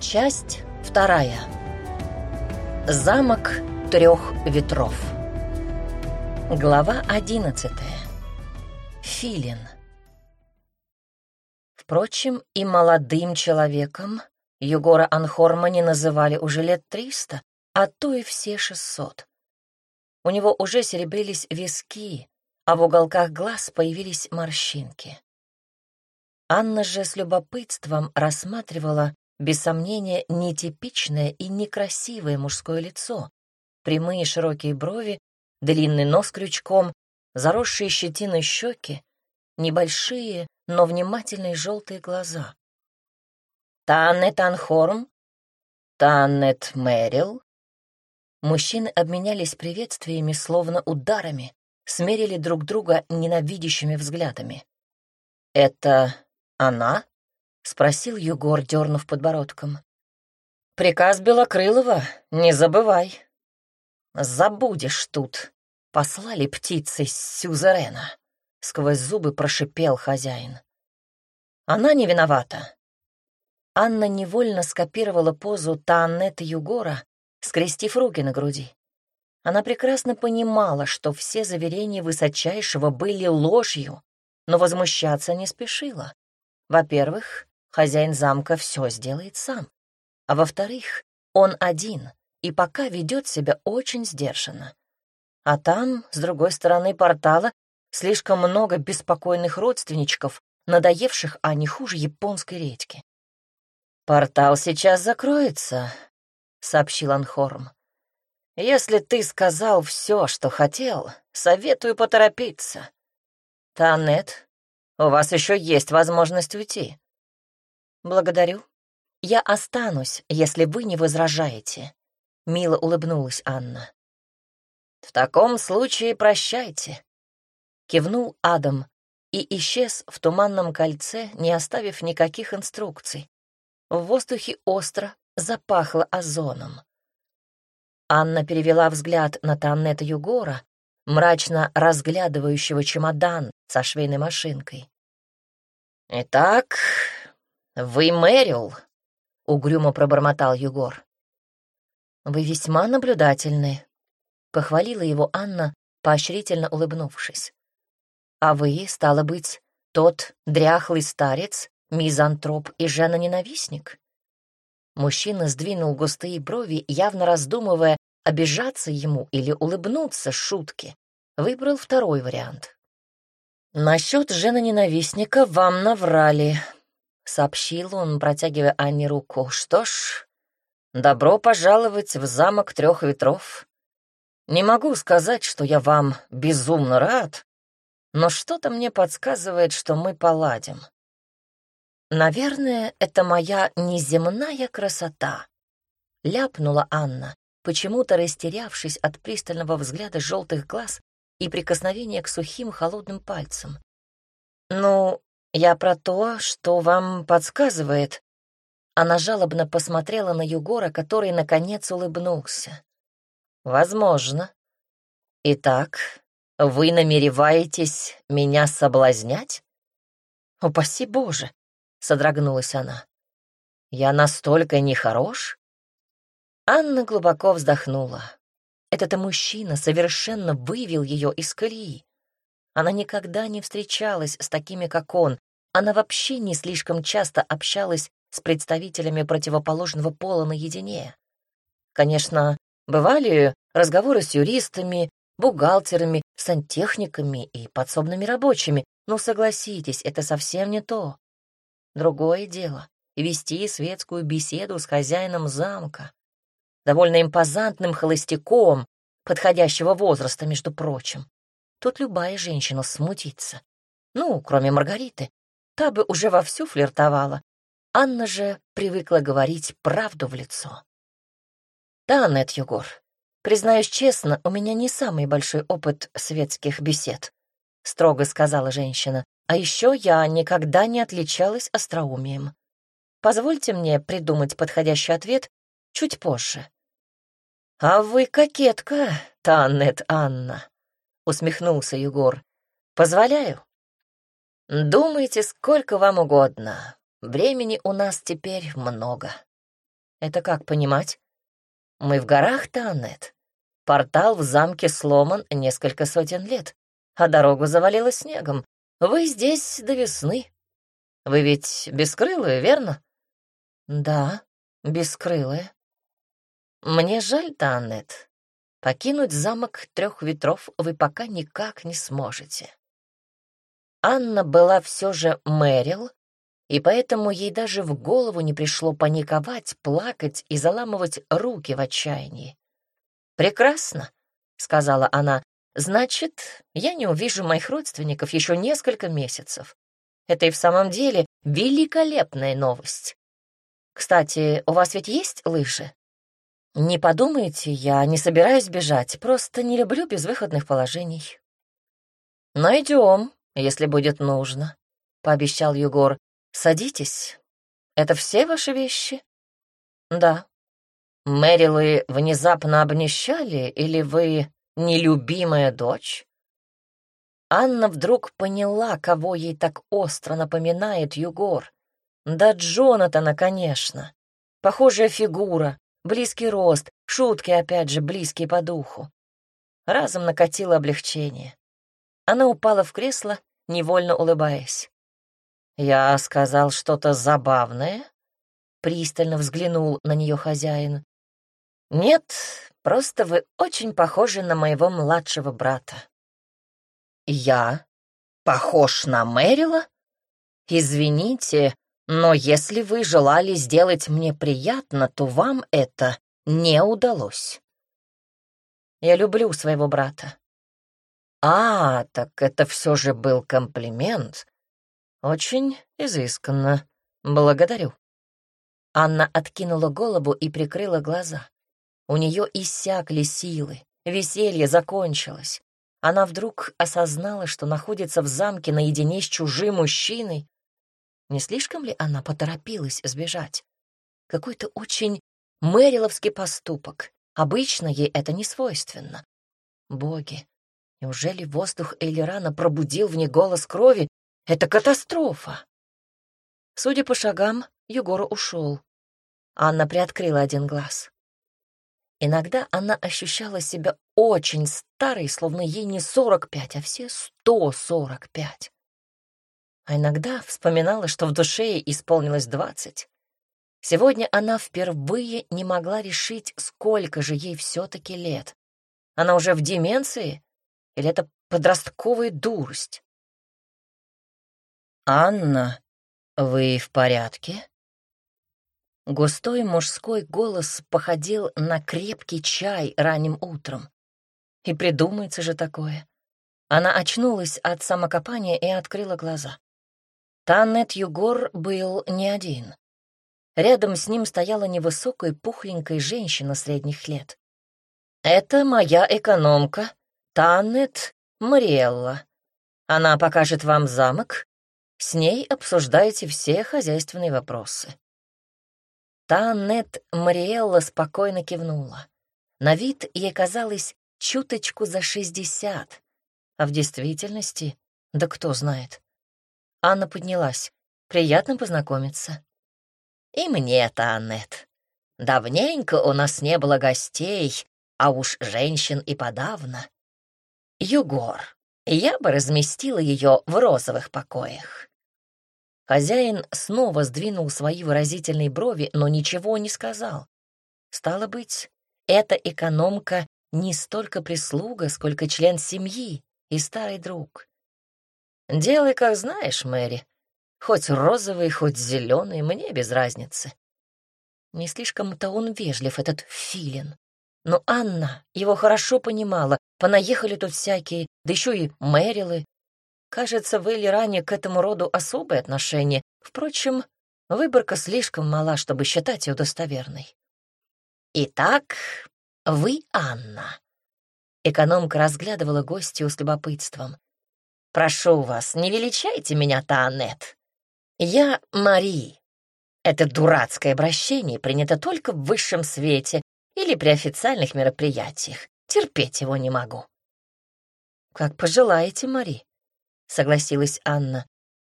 Часть вторая. Замок трех ветров. Глава одиннадцатая. Филин. Впрочем, и молодым человеком Югора Анхормани называли уже лет триста, а то и все шестьсот. У него уже серебрились виски, а в уголках глаз появились морщинки. Анна же с любопытством рассматривала без сомнения, нетипичное и некрасивое мужское лицо. Прямые широкие брови, длинный нос крючком, заросшие щетиной щеки, небольшие, но внимательные желтые глаза. «Таннет Анхорм? Таннет Мэрил?» Мужчины обменялись приветствиями, словно ударами, смерили друг друга ненавидящими взглядами. «Это она?» — спросил Югор, дернув подбородком. «Приказ Белокрылова, не забывай». «Забудешь тут. Послали птицы с Сюзерена», — сквозь зубы прошипел хозяин. «Она не виновата». Анна невольно скопировала позу Тааннета Югора, скрестив руки на груди. Она прекрасно понимала, что все заверения высочайшего были ложью, но возмущаться не спешила. Во-первых, хозяин замка все сделает сам. А во-вторых, он один и пока ведет себя очень сдержанно. А там, с другой стороны портала, слишком много беспокойных родственничков, надоевших, а не хуже японской редьки. «Портал сейчас закроется», — сообщил Анхорм. «Если ты сказал все, что хотел, советую поторопиться. Танет, у вас еще есть возможность уйти. «Благодарю. Я останусь, если вы не возражаете», — мило улыбнулась Анна. «В таком случае прощайте», — кивнул Адам и исчез в туманном кольце, не оставив никаких инструкций. В воздухе остро запахло озоном. Анна перевела взгляд на Таннета Югора, мрачно разглядывающего чемодан со швейной машинкой. «Итак, «Вы Мэрил?» — угрюмо пробормотал Егор. «Вы весьма наблюдательны», — похвалила его Анна, поощрительно улыбнувшись. «А вы, стало быть, тот дряхлый старец, мизантроп и жена-ненавистник?» Мужчина сдвинул густые брови, явно раздумывая, обижаться ему или улыбнуться шутке. Выбрал второй вариант. «Насчет жена-ненавистника вам наврали», — сообщил он, протягивая Анне руку. «Что ж, добро пожаловать в замок трех ветров. Не могу сказать, что я вам безумно рад, но что-то мне подсказывает, что мы поладим. Наверное, это моя неземная красота», — ляпнула Анна, почему-то растерявшись от пристального взгляда желтых глаз и прикосновения к сухим холодным пальцам. «Ну, «Я про то, что вам подсказывает». Она жалобно посмотрела на Югора, который, наконец, улыбнулся. «Возможно. Итак, вы намереваетесь меня соблазнять?» «Упаси Боже!» — содрогнулась она. «Я настолько нехорош?» Анна глубоко вздохнула. Этот мужчина совершенно вывел ее из колеи. Она никогда не встречалась с такими, как он, она вообще не слишком часто общалась с представителями противоположного пола наедине. Конечно, бывали разговоры с юристами, бухгалтерами, сантехниками и подсобными рабочими, но согласитесь, это совсем не то. Другое дело — вести светскую беседу с хозяином замка, довольно импозантным холостяком, подходящего возраста, между прочим. Тут любая женщина смутится. Ну, кроме Маргариты, Та бы уже вовсю флиртовала. Анна же привыкла говорить правду в лицо. «Да, Нет Югор, признаюсь честно, у меня не самый большой опыт светских бесед», — строго сказала женщина. «А еще я никогда не отличалась остроумием. Позвольте мне придумать подходящий ответ чуть позже». «А вы кокетка, Таннет Анна», — усмехнулся Егор. «Позволяю?» «Думайте сколько вам угодно. Времени у нас теперь много». Это как понимать? Мы в горах, Танет. Портал в замке сломан несколько сотен лет, а дорогу завалило снегом. Вы здесь до весны. Вы ведь бескрылые, верно? Да, бескрылые. Мне жаль, Танет. Покинуть замок трех ветров вы пока никак не сможете. Анна была все же Мэрил, и поэтому ей даже в голову не пришло паниковать, плакать и заламывать руки в отчаянии. «Прекрасно», — сказала она, — «значит, я не увижу моих родственников еще несколько месяцев. Это и в самом деле великолепная новость. Кстати, у вас ведь есть лыжи?» «Не подумайте, я не собираюсь бежать, просто не люблю безвыходных положений». «Найдем, если будет нужно», — пообещал Егор. «Садитесь. Это все ваши вещи?» «Да». «Мэрилы внезапно обнищали, или вы нелюбимая дочь?» Анна вдруг поняла, кого ей так остро напоминает Югор. Да Джонатана, конечно. Похожая фигура, близкий рост, шутки, опять же, близкие по духу. Разом накатило облегчение. Она упала в кресло, невольно улыбаясь. «Я сказал что-то забавное?» Пристально взглянул на нее хозяин. «Нет, просто вы очень похожи на моего младшего брата». «Я? Похож на Мэрила? Извините, но если вы желали сделать мне приятно, то вам это не удалось». «Я люблю своего брата». «А, так это все же был комплимент. «Очень изысканно. Благодарю». Анна откинула голову и прикрыла глаза. У нее иссякли силы, веселье закончилось. Она вдруг осознала, что находится в замке наедине с чужим мужчиной. Не слишком ли она поторопилась сбежать? Какой-то очень мэриловский поступок. Обычно ей это не свойственно. Боги, неужели воздух Эйлерана пробудил в ней голос крови, это катастрофа. Судя по шагам, Егор ушел. Анна приоткрыла один глаз. Иногда она ощущала себя очень старой, словно ей не сорок пять, а все сто сорок пять. А иногда вспоминала, что в душе ей исполнилось двадцать. Сегодня она впервые не могла решить, сколько же ей все-таки лет. Она уже в деменции? Или это подростковая дурость? «Анна, вы в порядке?» Густой мужской голос походил на крепкий чай ранним утром. И придумается же такое. Она очнулась от самокопания и открыла глаза. Таннет Югор был не один. Рядом с ним стояла невысокая пухленькая женщина средних лет. «Это моя экономка, Таннет Мариэлла. Она покажет вам замок с ней обсуждаете все хозяйственные вопросы». Танет Мариэлла спокойно кивнула. На вид ей казалось чуточку за шестьдесят, а в действительности, да кто знает. Анна поднялась. «Приятно познакомиться». «И мне, Танет. Давненько у нас не было гостей, а уж женщин и подавно. Югор, я бы разместила ее в розовых покоях. Хозяин снова сдвинул свои выразительные брови, но ничего не сказал. Стало быть, эта экономка не столько прислуга, сколько член семьи и старый друг. «Делай, как знаешь, Мэри. Хоть розовый, хоть зеленый, мне без разницы». Не слишком-то он вежлив, этот филин. Но Анна его хорошо понимала, понаехали тут всякие, да еще и Мэрилы. Кажется, в Элиране к этому роду особое отношение. Впрочем, выборка слишком мала, чтобы считать ее достоверной. «Итак, вы Анна». Экономка разглядывала гостью с любопытством. «Прошу вас, не величайте меня, Таанет. Я Мари. Это дурацкое обращение принято только в высшем свете, или при официальных мероприятиях. Терпеть его не могу». «Как пожелаете, Мари», — согласилась Анна.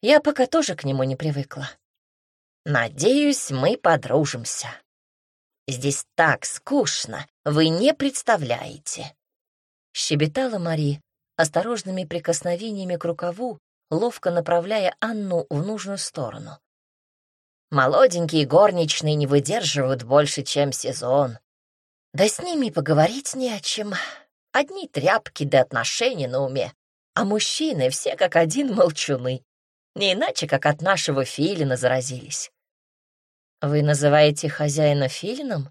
«Я пока тоже к нему не привыкла». «Надеюсь, мы подружимся». Здесь так скучно, вы не представляете!» Щебетала Мари, осторожными прикосновениями к рукаву, ловко направляя Анну в нужную сторону. «Молоденькие горничные не выдерживают больше, чем сезон. Да с ними поговорить не о чем. Одни тряпки да отношения на уме, а мужчины все как один молчуны. Не иначе, как от нашего филина заразились. Вы называете хозяина филином?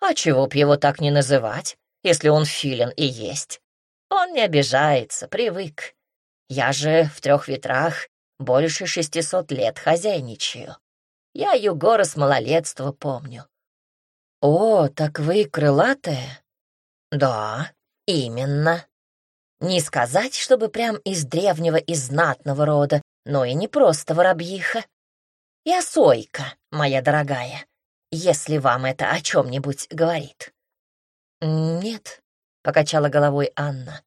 А чего б его так не называть, если он филин и есть? Он не обижается, привык. Я же в трех ветрах больше шестисот лет хозяйничаю. Я Югора с малолетства помню. О, так вы крылатая? Да, именно. Не сказать, чтобы прям из древнего и знатного рода, но и не просто воробьиха. Я сойка, моя дорогая, если вам это о чем-нибудь говорит. Нет, — покачала головой Анна.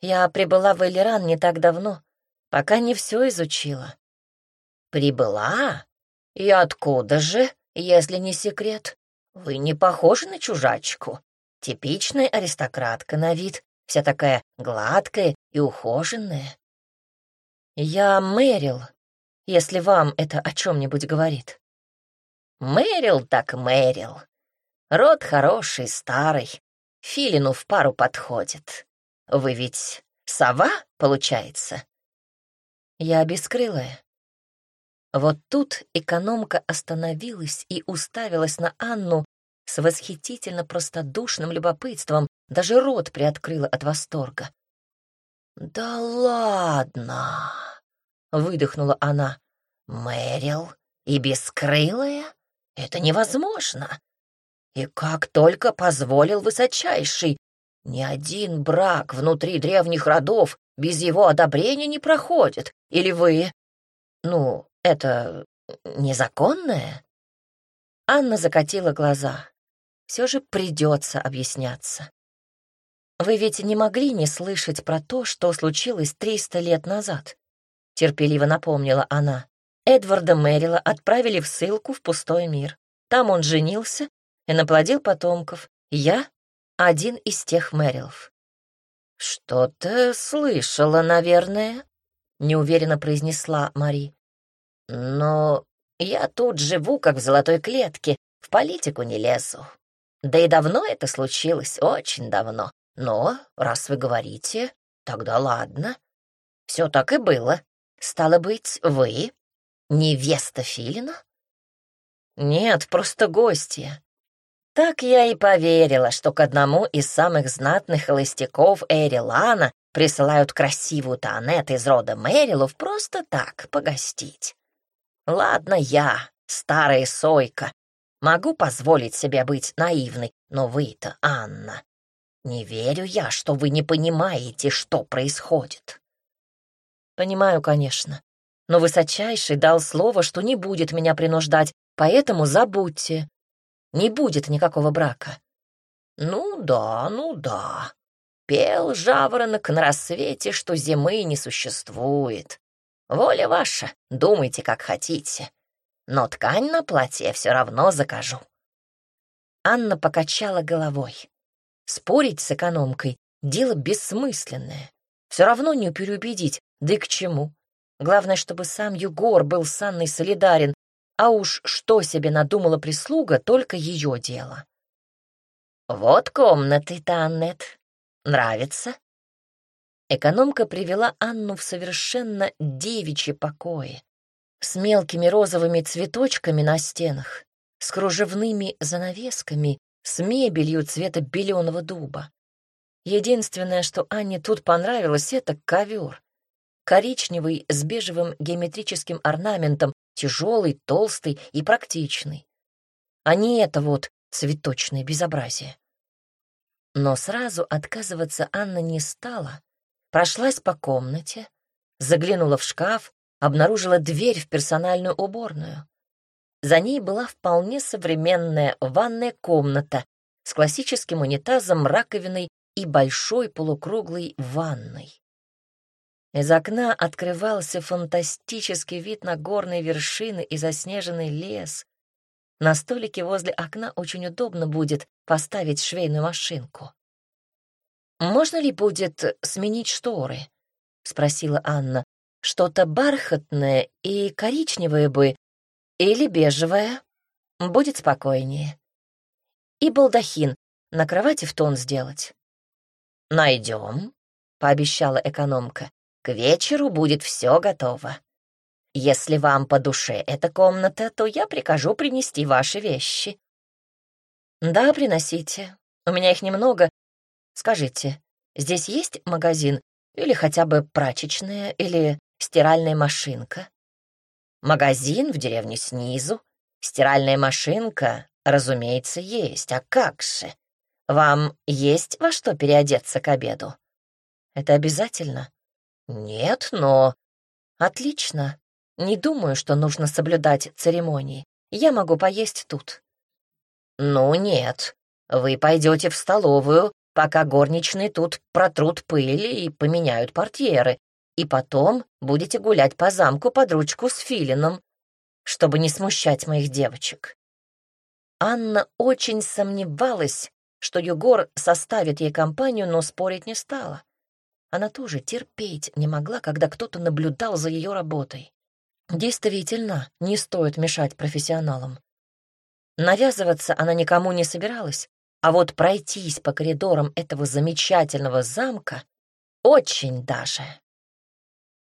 Я прибыла в Элиран не так давно, пока не все изучила. Прибыла? И откуда же, если не секрет? Вы не похожи на чужачку. Типичная аристократка на вид, вся такая гладкая и ухоженная. Я Мэрил, если вам это о чем-нибудь говорит. Мэрил так Мэрил. Род хороший, старый. Филину в пару подходит. Вы ведь сова, получается? Я бескрылая. Вот тут экономка остановилась и уставилась на Анну с восхитительно простодушным любопытством, даже рот приоткрыла от восторга. «Да ладно!» — выдохнула она. «Мэрил и бескрылая? Это невозможно! И как только позволил высочайший, ни один брак внутри древних родов без его одобрения не проходит. Или вы... Ну, это незаконное?» Анна закатила глаза. Все же придется объясняться. «Вы ведь не могли не слышать про то, что случилось триста лет назад?» — терпеливо напомнила она. Эдварда Мэрила отправили в ссылку в пустой мир. Там он женился и наплодил потомков. Я один из тех Мэрилов. «Что-то слышала, наверное», — неуверенно произнесла Мари. «Но я тут живу, как в золотой клетке, в политику не лезу. Да и давно это случилось, очень давно. Но, раз вы говорите, тогда ладно. Все так и было. Стало быть, вы невеста Филина? Нет, просто гостья. Так я и поверила, что к одному из самых знатных холостяков Эри Лана присылают красивую Танет из рода Мэрилов просто так погостить. Ладно я, старая сойка, могу позволить себе быть наивной, но вы-то, Анна, не верю я, что вы не понимаете, что происходит. Понимаю, конечно, но высочайший дал слово, что не будет меня принуждать, поэтому забудьте, не будет никакого брака. Ну да, ну да. Пел жаворонок на рассвете, что зимы не существует. Воля ваша, думайте, как хотите. Но ткань на платье все равно закажу. Анна покачала головой. Спорить с экономкой — дело бессмысленное. Все равно не переубедить, да и к чему. Главное, чтобы сам Югор был с Анной солидарен, а уж что себе надумала прислуга, только ее дело. «Вот комнаты-то, Аннет. Нравится?» Экономка привела Анну в совершенно девичьи покои, с мелкими розовыми цветочками на стенах, с кружевными занавесками, с мебелью цвета беленого дуба. Единственное, что Анне тут понравилось, это ковер. Коричневый с бежевым геометрическим орнаментом тяжелый, толстый и практичный. А не это вот цветочное безобразие. Но сразу отказываться Анна не стала. Прошлась по комнате, заглянула в шкаф, обнаружила дверь в персональную уборную. За ней была вполне современная ванная комната с классическим унитазом, раковиной и большой полукруглой ванной. Из окна открывался фантастический вид на горные вершины и заснеженный лес. На столике возле окна очень удобно будет поставить швейную машинку. «Можно ли будет сменить шторы?» — спросила Анна. «Что-то бархатное и коричневое бы, или бежевое. Будет спокойнее. И балдахин на кровати в тон сделать». «Найдем», — пообещала экономка. «К вечеру будет все готово. Если вам по душе эта комната, то я прикажу принести ваши вещи». «Да, приносите. У меня их немного. Скажите, здесь есть магазин или хотя бы прачечная или стиральная машинка?» «Магазин в деревне снизу. Стиральная машинка, разумеется, есть. А как же? Вам есть во что переодеться к обеду?» «Это обязательно?» «Нет, но...» «Отлично. Не думаю, что нужно соблюдать церемонии. Я могу поесть тут». «Ну нет, вы пойдете в столовую, пока горничные тут протрут пыли и поменяют портьеры, и потом будете гулять по замку под ручку с филином, чтобы не смущать моих девочек». Анна очень сомневалась, что Югор составит ей компанию, но спорить не стала. Она тоже терпеть не могла, когда кто-то наблюдал за ее работой. Действительно, не стоит мешать профессионалам. Навязываться она никому не собиралась, а вот пройтись по коридорам этого замечательного замка очень даже.